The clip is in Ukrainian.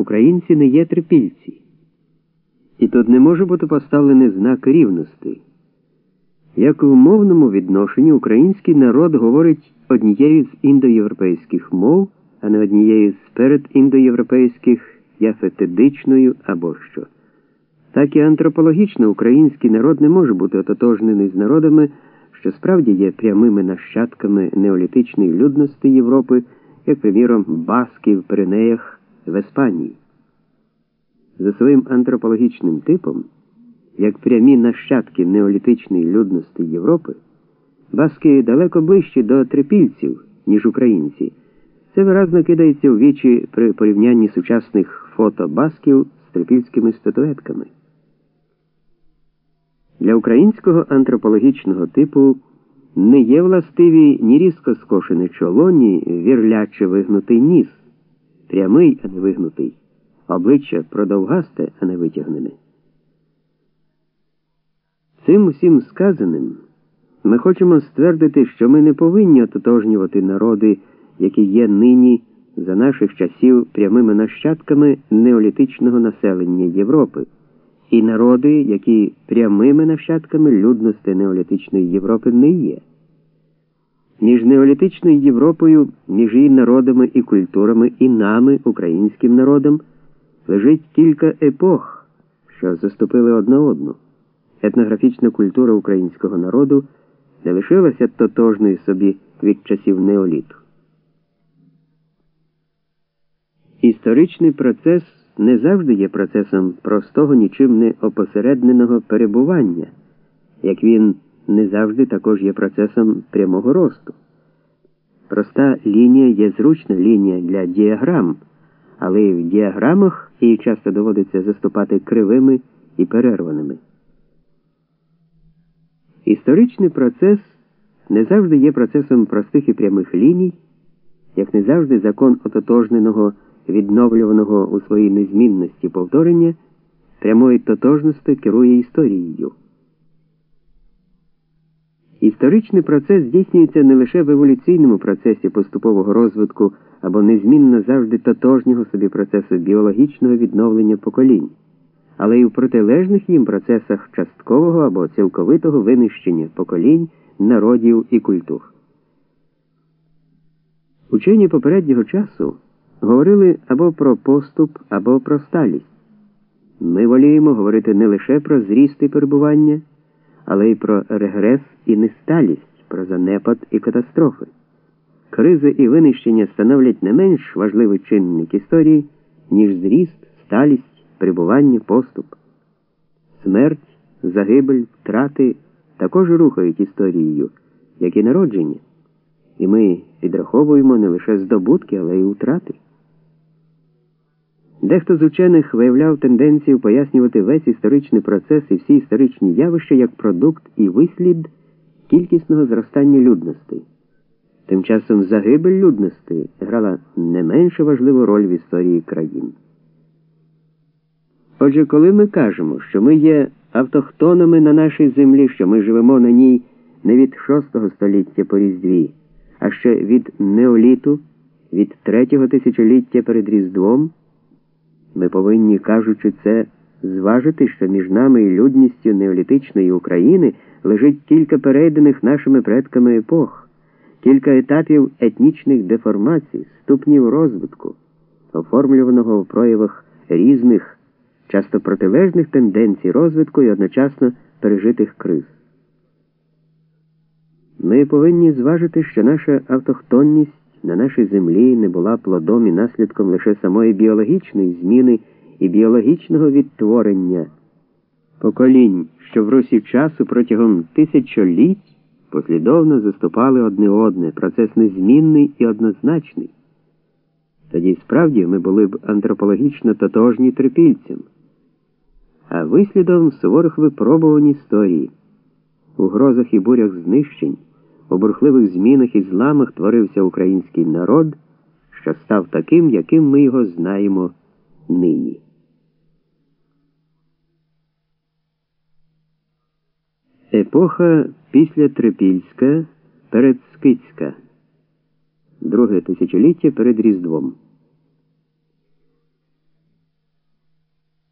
українці не є трипільці. І тут не може бути поставлений знак рівності. Як у мовному відношенні український народ говорить однією з індоєвропейських мов, а не однією з передіндоєвропейських яфетидичною або що. Так і антропологічно український народ не може бути ототожнений з народами, що справді є прямими нащадками неолітичної людності Європи, як, приміром, Баски в Пиренеях в Іспанії. За своїм антропологічним типом, як прямі нащадки неолітичної людності Європи, баски далеко ближчі до трипільців, ніж українці. Це виразно кидається у вічі при порівнянні сучасних фото басків з трипільськими статуетками. Для українського антропологічного типу не є властиві ні різко скошене чоло, ні вірляче вигнутий ніс, прямий, а не вигнутий, обличчя продовгасте, а не витягнене. Цим усім сказаним ми хочемо ствердити, що ми не повинні ототожнювати народи, які є нині за наших часів прямими нащадками неолітичного населення Європи і народи, які прямими нащадками людності неолітичної Європи не є. Між неолітичною Європою, між її народами і культурами, і нами, українським народом, лежить кілька епох, що заступили одна одну. Етнографічна культура українського народу не лишилася тотожною собі від часів неоліту. Історичний процес не завжди є процесом простого, нічим не опосередненого перебування, як він не завжди також є процесом прямого росту. Проста лінія є зручна лінія для діаграм, але в діаграмах її часто доводиться заступати кривими і перерваними. Історичний процес не завжди є процесом простих і прямих ліній, як не завжди закон ототожненого відновлюваного у своїй незмінності повторення, прямої тотожності керує історією. Історичний процес здійснюється не лише в еволюційному процесі поступового розвитку або незмінно завжди тотожнього собі процесу біологічного відновлення поколінь, але й у протилежних їм процесах часткового або цілковитого винищення поколінь, народів і культур. Учені попереднього часу говорили або про поступ, або про сталість. Ми воліємо говорити не лише про зріст і перебування, але й про регрес і несталість, про занепад і катастрофи. Кризи і винищення становлять не менш важливий чинник історії, ніж зріст, сталість, перебування, поступ. Смерть, загибель, втрати також рухають історією, як і народження. І ми підраховуємо не лише здобутки, але й утрати. Дехто з учених виявляв тенденцію пояснювати весь історичний процес і всі історичні явища як продукт і вислід кількісного зростання людності. Тим часом загибель людності грала не менше важливу роль в історії країн. Отже, коли ми кажемо, що ми є автохтонами на нашій землі, що ми живемо на ній не від VI століття по Різдві, а ще від неоліту, від третього тисячоліття перед Різдвом. Ми повинні, кажучи це, зважити, що між нами і людністю неолітичної України лежить кілька перейдених нашими предками епох, кілька етапів етнічних деформацій, ступнів розвитку, оформлюваного в проявах різних, часто протилежних тенденцій розвитку і одночасно пережитих криз. Ми повинні зважити, що наша автохтонність на нашій землі не була плодом і наслідком лише самої біологічної зміни і біологічного відтворення. Поколінь, що в русі часу протягом тисячоліть послідовно заступали одне одне, процес незмінний і однозначний. Тоді справді ми були б антропологічно тотожні трипільцям, а вислідом суворих випробувань історії, у грозах і бурях знищень у бурхливих змінах і зламах творився український народ, що став таким, яким ми його знаємо нині. Епоха після Трипільська передскицька, друге тисячоліття перед Різдвом.